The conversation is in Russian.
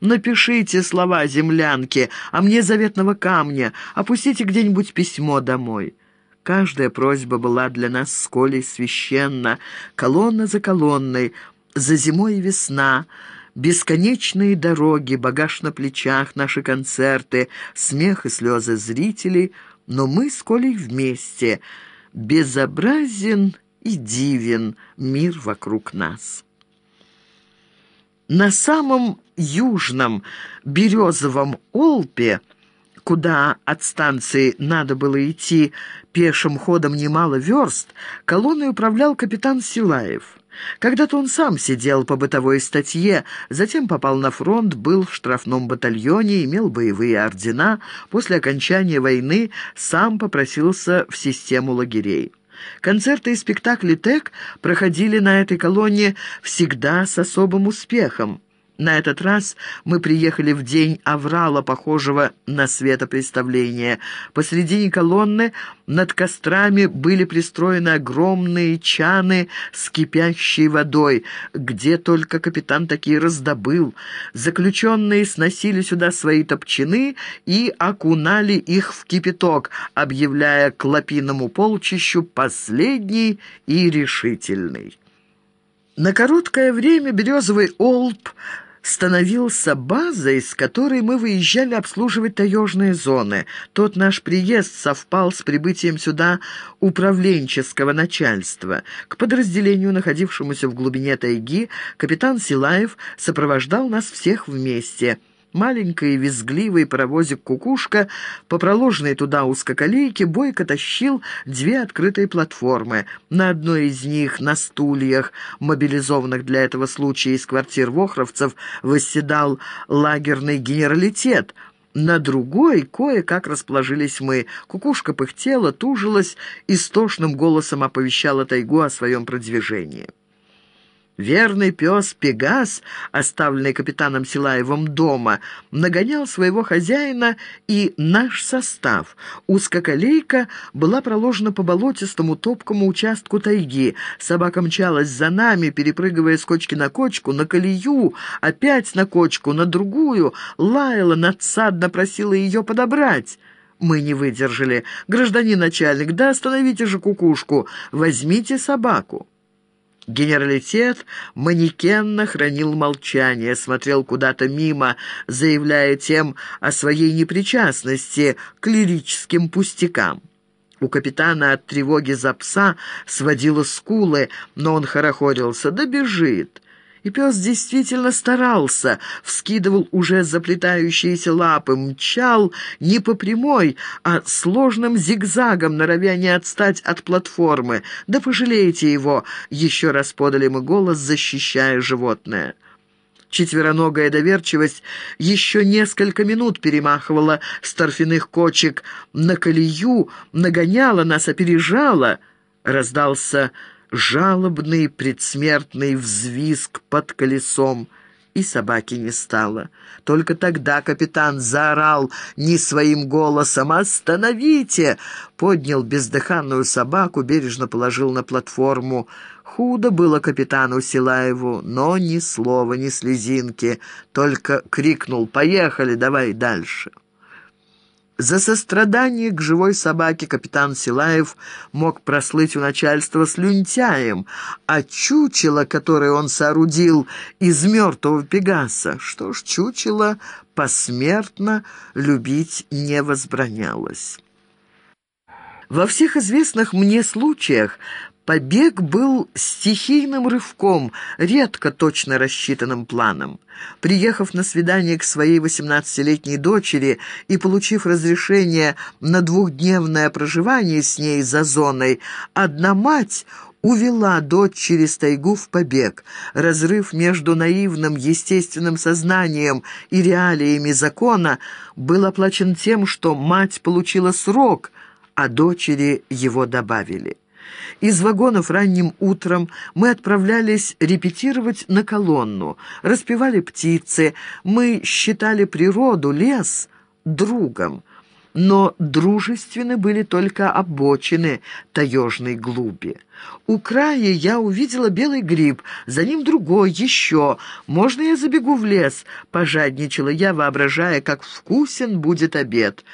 Напишите слова землянки, а мне заветного камня. Опустите где-нибудь письмо домой». Каждая просьба была для нас с Колей священна. Колонна за колонной, за зимой и весна, бесконечные дороги, багаж на плечах, наши концерты, смех и слезы зрителей. Но мы с Колей вместе. Безобразен и дивен мир вокруг нас. На самом южном березовом Олпе, куда от станции надо было идти пешим ходом немало верст, колонной управлял капитан Силаев. Когда-то он сам сидел по бытовой статье, затем попал на фронт, был в штрафном батальоне, имел боевые ордена, после окончания войны сам попросился в систему лагерей. Концерты и спектакли ТЭК проходили на этой колонне всегда с особым успехом. На этот раз мы приехали в день аврала, похожего на светопреставление. Посредине колонны над кострами были пристроены огромные чаны с кипящей водой, где только капитан такие раздобыл. Заключенные сносили сюда свои топчаны и окунали их в кипяток, объявляя к лапиному полчищу последний и решительный. На короткое время березовый олб становился базой, с которой мы выезжали обслуживать таежные зоны. Тот наш приезд совпал с прибытием сюда управленческого начальства. К подразделению, находившемуся в глубине тайги, капитан Силаев сопровождал нас всех вместе – Маленький визгливый паровозик «Кукушка» по проложенной туда узкоколейке бойко тащил две открытые платформы. На одной из них, на стульях, мобилизованных для этого случая из квартир вохровцев, восседал лагерный генералитет – на другой кое-как расположились мы. Кукушка пыхтела, тужилась, истошным голосом оповещала тайгу о своем продвижении. Верный пес Пегас, оставленный капитаном Силаевым дома, нагонял своего хозяина и наш состав. Узкоколейка была проложена по болотистому топкому участку тайги. Собака мчалась за нами, перепрыгивая с кочки на кочку, на колею, опять на кочку, на другую. Лаяла, надсадно просила ее подобрать. Мы не выдержали. «Гражданин начальник, да остановите же кукушку, возьмите собаку». Генералитет манекенно хранил молчание, смотрел куда-то мимо, заявляя тем о своей непричастности к лирическим пустякам. У капитана от тревоги за пса сводило скулы, но он хорохорился. «Да бежит!» И пес действительно старался, вскидывал уже заплетающиеся лапы, мчал не по прямой, а сложным зигзагом, норовя не отстать от платформы. «Да пожалейте его!» — еще раз подали мы голос, защищая животное. Четвероногая доверчивость еще несколько минут перемахивала с торфяных кочек на колею, нагоняла нас, опережала. Раздался жалобный предсмертный взвизг под колесом, и собаки не стало. Только тогда капитан заорал не своим голосом «Остановите!» Поднял бездыханную собаку, бережно положил на платформу. Худо было капитану Силаеву, но ни слова, ни слезинки, только крикнул «Поехали, давай дальше!» За сострадание к живой собаке капитан Силаев мог прослыть у начальства слюнтяем, а чучело, которое он соорудил из мертвого пегаса, что ж, чучело посмертно любить не возбранялось. Во всех известных мне случаях Побег был стихийным рывком, редко точно рассчитанным планом. Приехав на свидание к своей 18-летней дочери и получив разрешение на двухдневное проживание с ней за зоной, одна мать увела дочь через тайгу в побег. Разрыв между наивным естественным сознанием и реалиями закона был оплачен тем, что мать получила срок, а дочери его добавили. Из вагонов ранним утром мы отправлялись репетировать на колонну. Распевали птицы, мы считали природу, лес другом. но дружественны были только обочины таежной глуби. У края я увидела белый гриб, за ним другой, еще. «Можно я забегу в лес?» — пожадничала я, воображая, как вкусен будет обед.